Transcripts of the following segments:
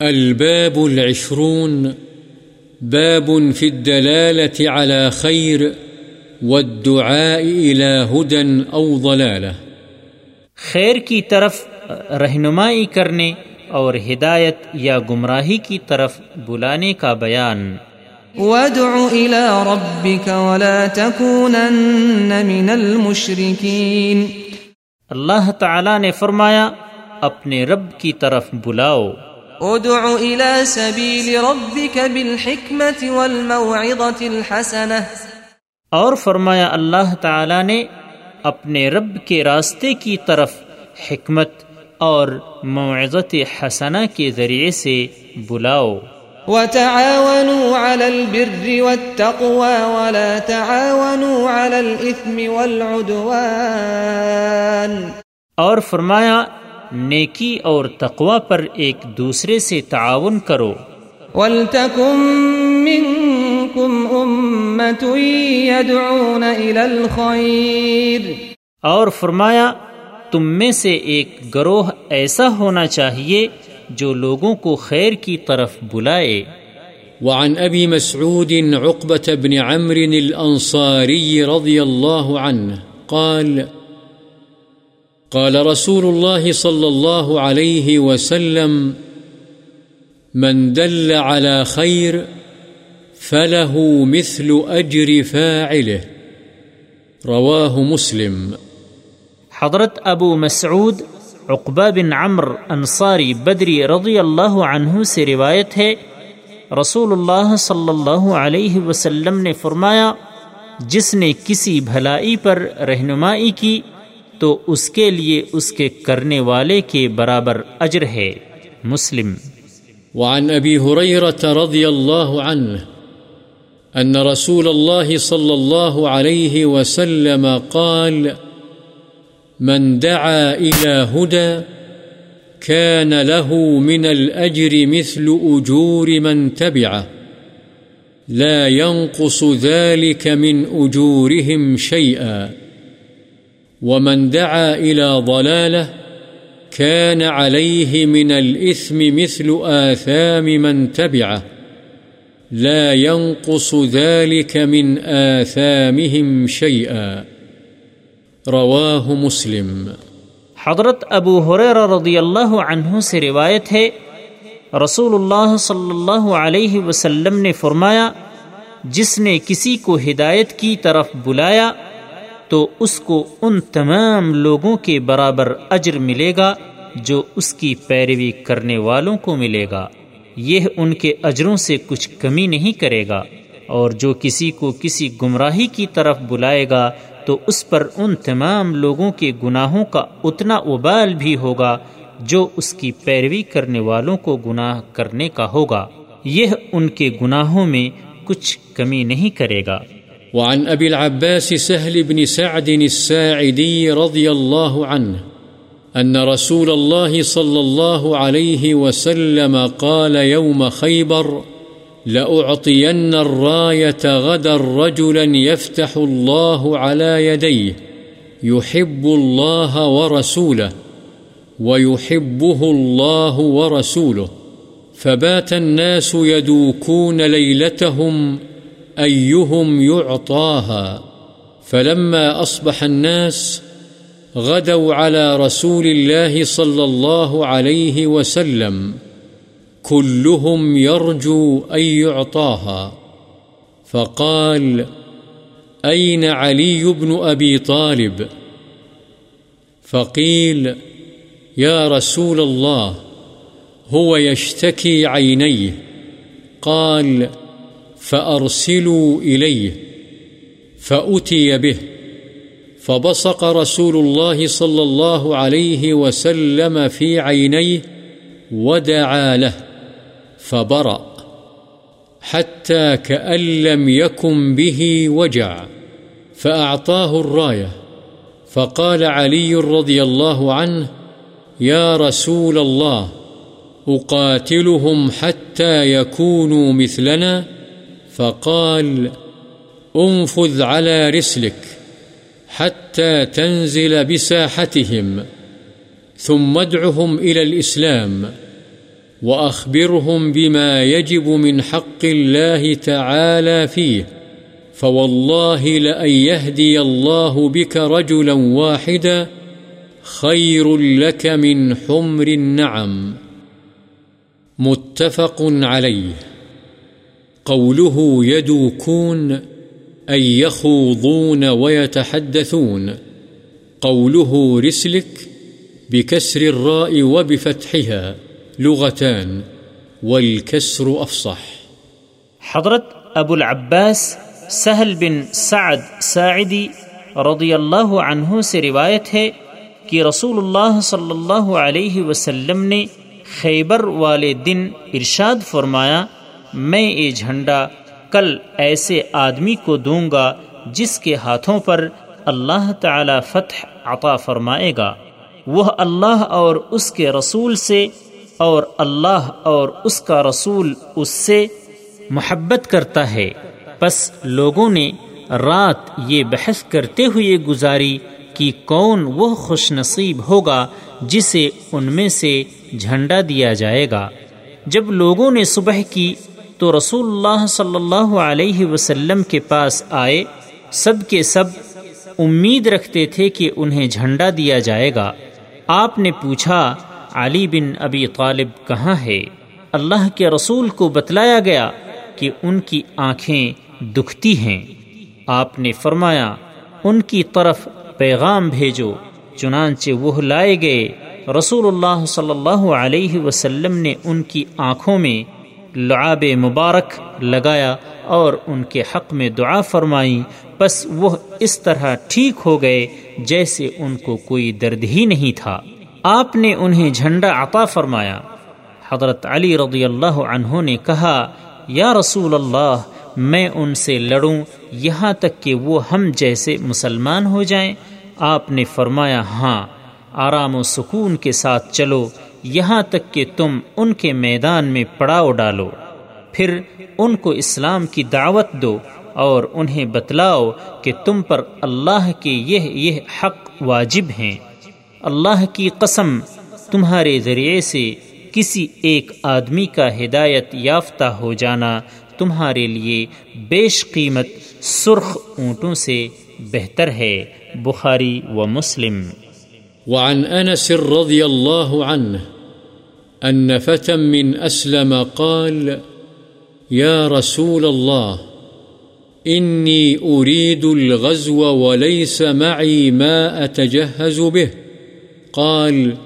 الباب العشرون باب في الدلالة على خير والدعاء إلى هدى أو ضلالة. خیر کی طرف رہنمائی کرنے اور ہدایت یا گمراہی کی طرف بلانے کا بیان۔ وادع إلى ربك ولا تكونن من المشركين۔ اللہ تعالی نے فرمایا اپنے رب کی طرف بلاؤ۔ ادع إلى سبيل ربك بالحكمة والموعظة الحسنة. اور فرمایا اللہ تعالی نے اپنے رب کے راستے کی طرف حکمت اور معزت حسنہ کے ذریعے سے بلاؤ۔ وتعاونوا على البر والتقوى ولا تعاونوا على الإثم والعدوان۔ اور فرمایا نیکی اور تقوی پر ایک دوسرے سے تعاون کرو۔ ولتكن منكم أمة يدعون إلى الخير اور فرمایا تم میں سے ایک گروہ ایسا ہونا چاہیے جو لوگوں کو خیر کی طرف بلائے۔ وعن أبي مسعود عقبة بن عمرو الأنصاري رضي الله عنه قال قال رسول الله صلى الله عليه وسلم، من دل على خير فله مثل أجر فاعله. رواه مسلم. حضرت ابو مسعود، عقبہ بن عمر انصاری بدری رضی اللہ عنہ سے روایت ہے، رسول اللہ صلی اللہ علیہ وسلم نے فرمایا، جس نے کسی بھلائی پر رہنمائی کی تو اس کے لیے اس کے کرنے والے کے برابر اجر ہے۔ مسلم۔ وعن أبي هريرة رضي الله عنه أن رسول الله صلى الله عليه وسلم قال، من دعا إلى هدى، كان له من الأجر مثل أجور من تبعه، لا ينقص ذلك من أجورهم شيئا. ومن دعا إلى ضلاله كان عليه من الإثم مثل آثام من تبعه. لا ينقص ذلك من آثامهم شيئا. رواه مسلم. حضرت ابو حریر رضی اللہ عنہ سے روایت ہے، رسول اللہ صلی اللہ علیہ وسلم نے فرمایا، جس نے کسی کو ہدایت کی طرف بلایا تو اس کو ان تمام لوگوں کے برابر اجر ملے گا جو اس کی پیروی کرنے والوں کو ملے گا۔ یہ ان کے اجروں سے کچھ کمی نہیں کرے گا۔ اور جو کسی کو کسی گمراہی کی طرف بلائے گا، تو اس پر ان تمام لوگوں کے گناہوں کا اتنا ابال بھی ہوگا جو اس کی پیروی کرنے والوں کو گناہ کرنے کا ہوگا۔ یہ ان کے گناہوں میں کچھ کمی نہیں کرے گا۔ وعن أبي العباس سهل بن سعد الساعدي رضي الله عنه أن رسول الله صلى الله عليه وسلم قال يوم خيبر لأعطين الراية غدا رجلا يفتح الله على يديه يحب الله ورسوله ويحبه الله ورسوله فبات الناس يدوكون ليلتهم أيهم يعطاها فلما أصبح الناس غدوا على رسول الله صلى الله عليه وسلم كلهم يرجو أن يعطاها فقال أين علي بن أبي طالب؟ فقيل يا رسول الله، هو يشتكي عينيه. قال فأرسلوا إليه فأتي به فبصق رسول الله صلى الله عليه وسلم في عينيه ودعا له فبرأ حتى كأن لم يكن به وجع فأعطاه الراية فقال علي رضي الله عنه يا رسول الله أقاتلهم حتى يكونوا مثلنا فقال، انفذ على رسلك حتى تنزل بساحتهم، ثم ادعهم إلى الإسلام، وأخبرهم بما يجب من حق الله تعالى فيه، فوالله لأن يهدي الله بك رجلا واحدا خير لك من حمر النعم. متفق عليه. قوله يدوكون، أي يخوضون ويتحدثون. قوله رسلك بكسر الراء وبفتحها لغتان، والكسر أفصح. حضرت ابو العباس سہل بن سعد ساعدی رضی اللہ عنہ سے روایت ہے کہ رسول اللہ صلی اللہ علیہ وسلم نے خیبر والے دن ارشاد فرمایا میں یہ جھنڈا کل ایسے آدمی کو دوں گا جس کے ہاتھوں پر اللہ تعالی فتح عطا فرمائے گا۔ وہ اللہ اور اس کے رسول سے اور اللہ اور اس کا رسول اس سے محبت کرتا ہے۔ بس لوگوں نے رات یہ بحث کرتے ہوئے گزاری کہ کون وہ خوش نصیب ہوگا جسے ان میں سے جھنڈا دیا جائے گا۔ جب لوگوں نے صبح کی تو رسول اللہ صلی اللہ علیہ وسلم کے پاس آئے، سب کے سب امید رکھتے تھے کہ انہیں جھنڈا دیا جائے گا۔ آپ نے پوچھا، علی بن ابی طالب کہاں ہے؟ اللہ کے رسول کو بتلایا گیا کہ ان کی آنکھیں دکھتی ہیں۔ آپ نے فرمایا، ان کی طرف پیغام بھیجو، چنانچہ وہ لائے گئے۔ رسول اللہ صلی اللہ علیہ وسلم نے ان کی آنکھوں میں لعاب مبارک لگایا اور ان کے حق میں دعا فرمائی بس وہ اس طرح ٹھیک ہو گئے جیسے ان کو کوئی درد ہی نہیں تھا۔ آپ نے انہیں جھنڈا عطا فرمایا۔ حضرت علی رضی اللہ عنہ نے کہا، یا رسول اللہ، میں ان سے لڑوں، یہاں تک کہ وہ ہم جیسے مسلمان ہو جائیں۔ آپ نے فرمایا ہاں آرام و سکون کے ساتھ چلو۔ یہاں تک کہ تم ان کے میدان میں پڑاؤ ڈالو۔ پھر ان کو اسلام کی دعوت دو اور انہیں بتلاؤ کہ تم پر اللہ کے یہ یہ حق واجب ہیں۔ اللہ کی قسم، تمہارے ذریعے سے کسی ایک آدمی کا ہدایت یافتہ ہو جانا تمہارے لیے بیش قیمت سرخ اونٹوں سے بہتر ہے۔ بخاری و مسلم۔ وعن أنس رضي الله عنه أن فتى من أسلم قال، يا رسول الله، إني أريد الغزو وليس معي ما أتجهز به. قال،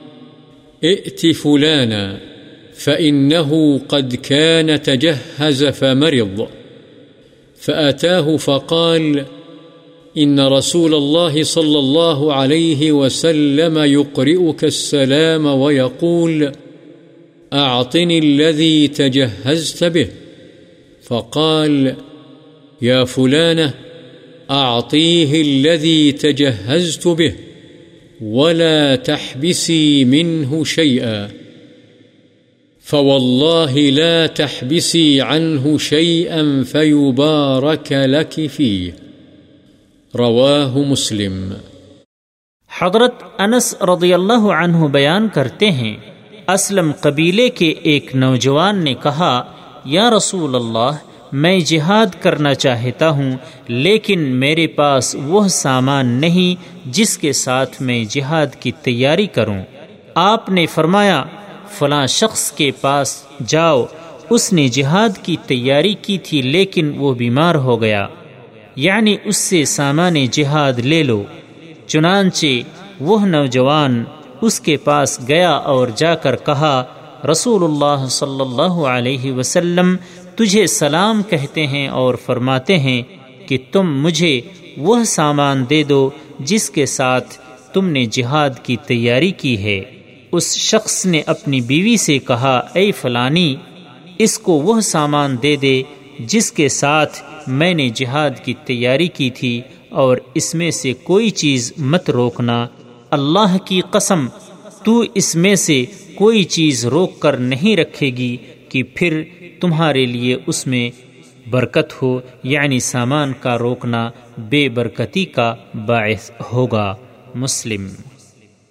ائت فلانا، فإنه قد كان تجهز فمرض. فأتاه فقال إن رسول الله صلى الله عليه وسلم يقرئك السلام ويقول، أعطني الذي تجهزت به. فقال، يا فلانة، أعطيه الذي تجهزت به، ولا تحبسي منه شيئا. فوالله لا تحبسي عنه شيئا فيبارك لك فيه. رواہ مسلم۔ حضرت انس رضی اللہ عنہ بیان کرتے ہیں، اسلم قبیلے کے ایک نوجوان نے کہا، یا رسول اللہ میں جہاد کرنا چاہتا ہوں، لیکن میرے پاس وہ سامان نہیں جس کے ساتھ میں جہاد کی تیاری کروں۔ آپ نے فرمایا، فلاں شخص کے پاس جاؤ۔ اس نے جہاد کی تیاری کی تھی، لیکن وہ بیمار ہو گیا۔ یعنی اس سے سامان جہاد لے لو، چنانچہ وہ نوجوان اس کے پاس گیا اور جا کر کہا، رسول اللہ صلی اللہ علیہ وسلم تجھے سلام کہتے ہیں اور فرماتے ہیں کہ تم مجھے وہ سامان دے دو جس کے ساتھ تم نے جہاد کی تیاری کی ہے۔ اس شخص نے اپنی بیوی سے کہا، اے فلانی، اس کو وہ سامان دے دے جس کے ساتھ میں نے جہاد کی تیاری کی تھی اور اس میں سے کوئی چیز مت روکنا۔ اللہ کی قسم، تو اس میں سے کوئی چیز روک کر نہیں رکھے گی کہ پھر تمہارے لیے اس میں برکت ہو یعنی سامان کا روکنا بے برکتی کا باعث ہوگا۔ مسلم